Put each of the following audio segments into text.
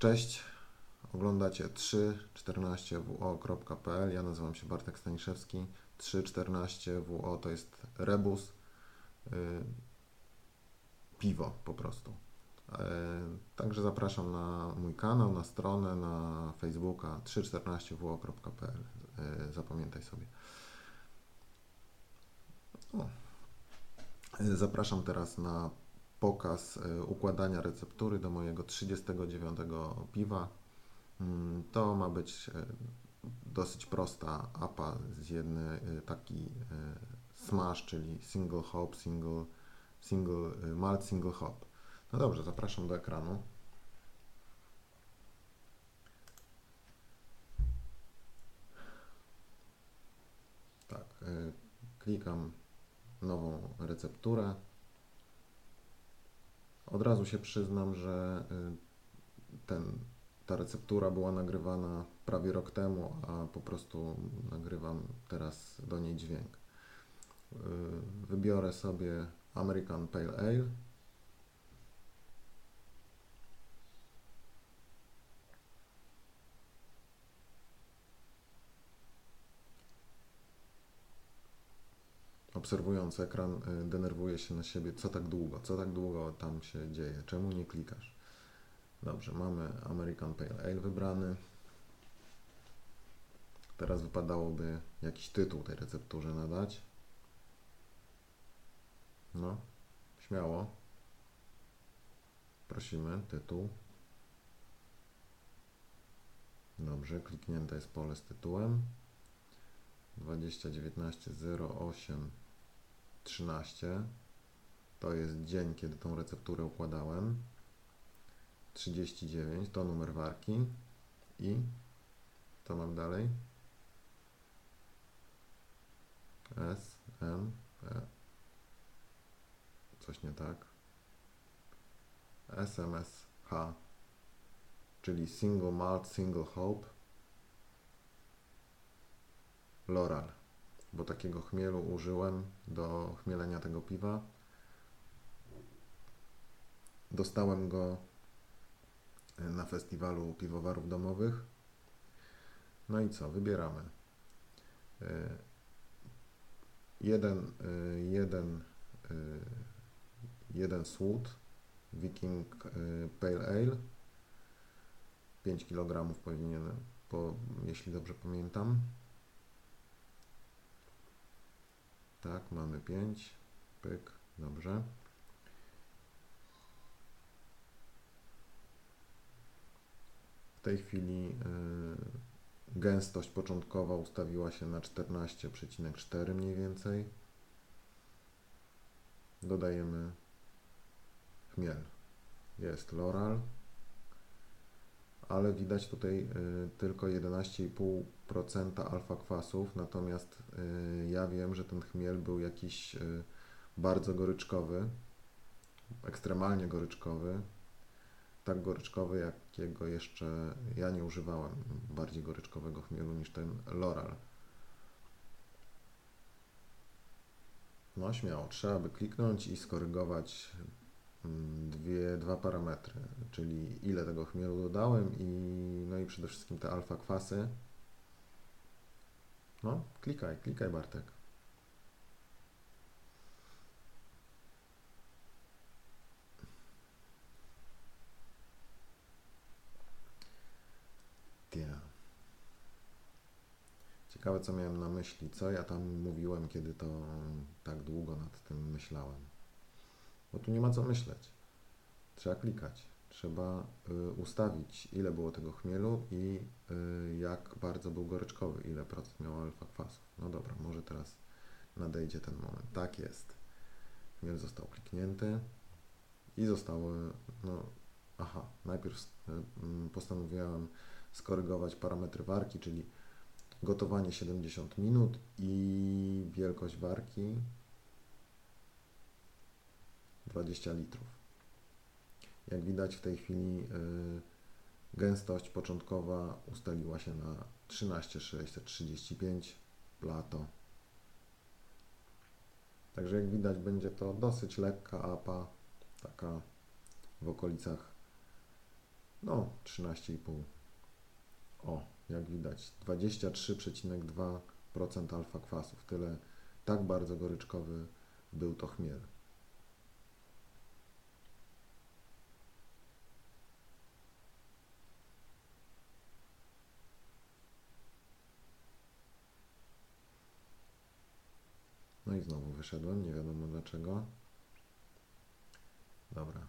Cześć, oglądacie 314wo.pl. Ja nazywam się Bartek Staniszewski. 314wo to jest rebus, yy, piwo po prostu. Yy, także zapraszam na mój kanał, na stronę, na Facebooka 314wo.pl. Yy, zapamiętaj sobie. O. Yy, Zapraszam teraz na pokaz y, układania receptury do mojego 39 piwa. Mm, To ma być y, dosyć prosta apa z jednej y, taki smash, czyli single hop, single, single malt, single hop. No dobrze, zapraszam do ekranu. Tak, klikam nową recepturę. Od razu się przyznam, że y, ten, ta receptura była nagrywana prawie rok temu, a po prostu nagrywam teraz do niej dźwięk. Y, Wybiorę sobie American Pale Ale. Obserwując ekran, y, denerwuje się na siebie, co tak długo, co tak długo tam się dzieje, czemu nie klikasz. Dobrze, mamy American Pale Ale wybrany. Teraz wypadałoby jakiś tytuł tej recepturze nadać. No, śmiało. Prosimy, tytuł. Dobrze, kliknięte jest pole z tytułem. 2019 08 13 to jest dzień, kiedy tą recepturę układałem. 39 to numer warki i to mam dalej. S, M, E. Coś nie tak. SMS H, czyli Single Malt, Single Hope. Loral, bo takiego chmielu użyłem do chmielenia tego piwa. Dostałem go na festiwalu piwowarów domowych. No i co? Wybieramy. Y, Jeden, y, jeden, jeden słód Viking Pale Ale. 5 kg powinien, po, jeśli dobrze pamiętam. Tak, mamy 5. Pyk, dobrze. W tej chwili y, gęstość początkowa ustawiła się na 14,4 mniej więcej. Dodajemy chmiel. Jest loral, ale widać tutaj y, tylko 11,5% alfa kwasów, natomiast y, ja wiem, że ten chmiel był jakiś y, bardzo goryczkowy, ekstremalnie goryczkowy, tak goryczkowy, jakiego jeszcze ja nie używałem bardziej goryczkowego chmielu niż ten Loral. No śmiało, trzeba by kliknąć i skorygować mm, dwie, dwa parametry, czyli ile tego chmielu dodałem i no i przede wszystkim te alfa kwasy. No, klikaj, klikaj Bartek. Tia. Ciekawe, co miałem na myśli, co ja tam mówiłem, kiedy to tak długo nad tym myślałem. Bo tu nie ma co myśleć. Trzeba klikać. Trzeba y, ustawić, ile było tego chmielu i y, jak bardzo był goryczkowy, ile procent miał alfa kwasów. No dobra, może teraz nadejdzie ten moment. Tak jest. Chmiel został kliknięty i zostały, no, aha, najpierw y, mm, postanowiłem skorygować parametry warki, czyli gotowanie 70 minut i wielkość warki 20 litrów. Jak widać w tej chwili y, gęstość początkowa ustaliła się na 13635 plato. Także jak widać będzie to dosyć lekka apa, taka w okolicach no 13,5. O, jak widać, 23,2% alfa kwasów. Tyle, tak bardzo goryczkowy był to chmiel. Znowu wyszedłem, nie wiadomo dlaczego. Dobra.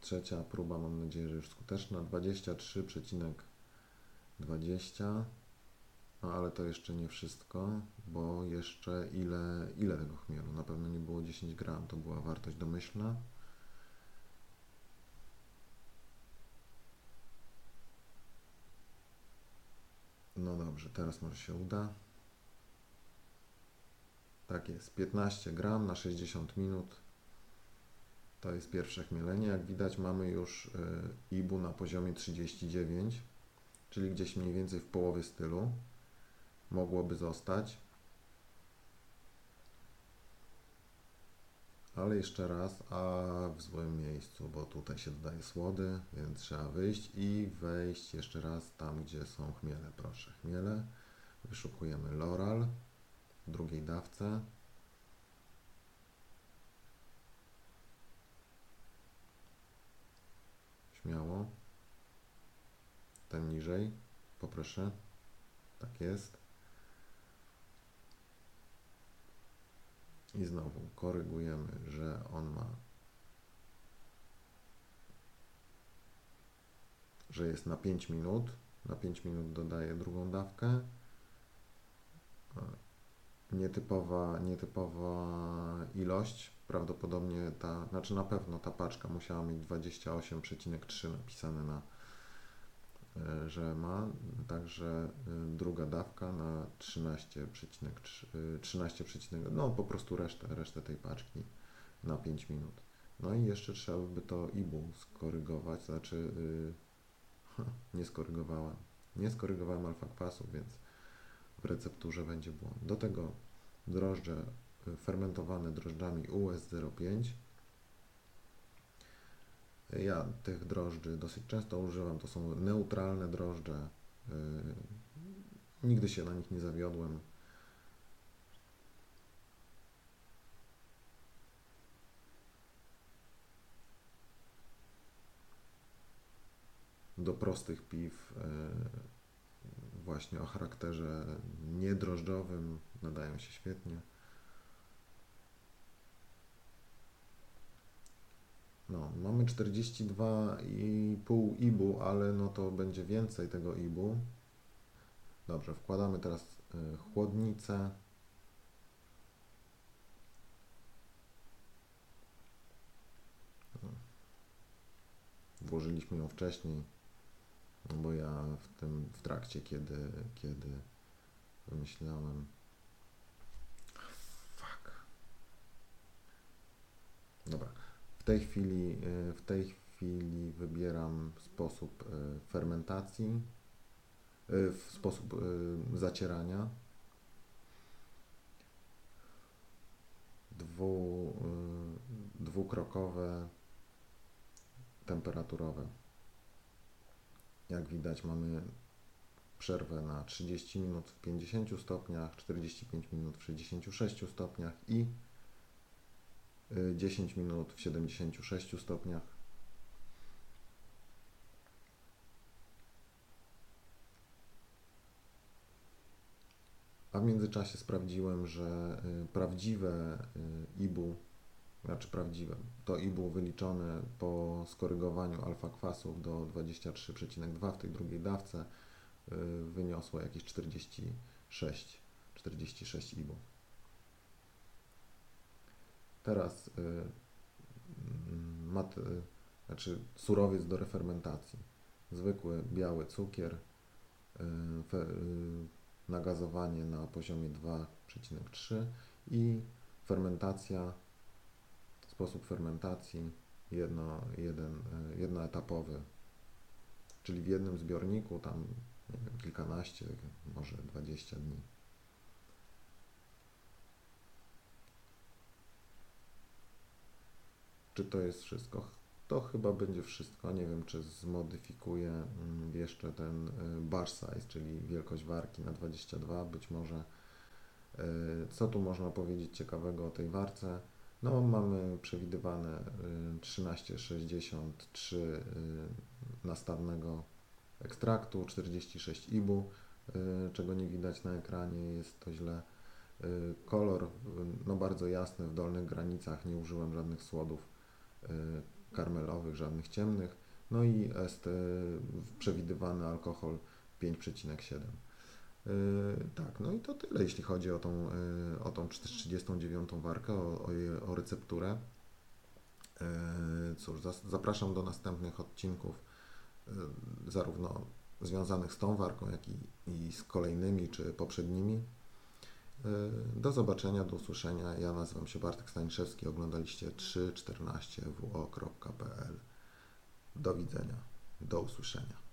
Trzecia próba, mam nadzieję, że już skuteczna. 23,20. No ale to jeszcze nie wszystko, bo jeszcze ile, ile tego chmielu? Na pewno nie było 10 gram, to była wartość domyślna. No dobrze, teraz może się uda. Tak jest, 15 gram na 60 minut. To jest pierwsze chmielenie. Jak widać mamy już y, IBU na poziomie 39, czyli gdzieś mniej więcej w połowie stylu. Mogłoby zostać. Ale jeszcze raz, a w złym miejscu, bo tutaj się dodaje słody, więc trzeba wyjść i wejść jeszcze raz tam, gdzie są chmiele. Proszę, chmiele. Wyszukujemy Loral drugiej dawce. Śmiało. Ten niżej. Poproszę. Tak jest. I znowu korygujemy, że on ma, że jest na 5 minut. Na 5 minut dodaję drugą dawkę. Nietypowa, nietypowa ilość. Prawdopodobnie ta, znaczy na pewno ta paczka musiała mieć 28,3 napisane na, e, że ma, także e, druga dawka na 13,3, 13, no po prostu resztę, resztę tej paczki na 5 minut. No i jeszcze trzeba by to IBU skorygować, znaczy yy, nie skorygowałem, nie skorygowałem alfa kwasu, więc w recepturze będzie błąd. Do tego drożdże fermentowane drożdżami US05. Ja tych drożdży dosyć często używam. To są neutralne drożdże. Yy, nigdy się na nich nie zawiodłem. Do prostych piw właśnie o charakterze niedrożdżowym nadają się świetnie. No, mamy 42,5 IBU, ale no to będzie więcej tego IBU. Dobrze, wkładamy teraz y, chłodnicę. Włożyliśmy ją wcześniej, no bo ja w tym w trakcie, kiedy, kiedy wymyślałem. Fuck. Dobra. W tej chwili, e, w tej chwili wybieram sposób e, fermentacji, e, sposób zacierania. Dwu, dwukrokowe, temperaturowe. Jak widać mamy przerwę na 30 minut w 50 stopniach, 45 minut w 66 stopniach i 10 minut w 76 stopniach. A w międzyczasie sprawdziłem, że y, prawdziwe y, IBU, znaczy prawdziwe, to IBU wyliczone po skorygowaniu alfa kwasów do 23,2 w tej drugiej dawce y, wyniosło jakieś 46, 46 IBU. Teraz y, mat, y, znaczy surowiec do refermentacji. Zwykły biały cukier, y, nagazowanie na poziomie 2,3 i fermentacja, sposób fermentacji jedno, jeden, jednoetapowy, czyli w jednym zbiorniku tam kilkanaście, może 20 dni. Czy to jest wszystko? to chyba będzie wszystko. Nie wiem, czy zmodyfikuję mm, jeszcze ten y, bar size, czyli wielkość warki na 22. Być może. Y, Co tu można powiedzieć ciekawego o tej warce? No, mamy przewidywane y, 13,63 y, nastawnego ekstraktu, 46 IBU, y, czego nie widać na ekranie, jest to źle. Y, Kolor y, no bardzo jasny, w dolnych granicach, nie użyłem żadnych słodów karmelowych, żadnych ciemnych. No i est y, przewidywany alkohol 5,7. Y, Tak, no i to tyle, jeśli chodzi o tą, o tą 39 warkę, o, o, o recepturę. Cóż, zapraszam do następnych odcinków, zarówno związanych z tą warką, jak i, i z kolejnymi czy poprzednimi. Y, Do zobaczenia, do usłyszenia. Ja nazywam się Bartek Staniszewski. Oglądaliście 314wo.pl. Do widzenia, do usłyszenia.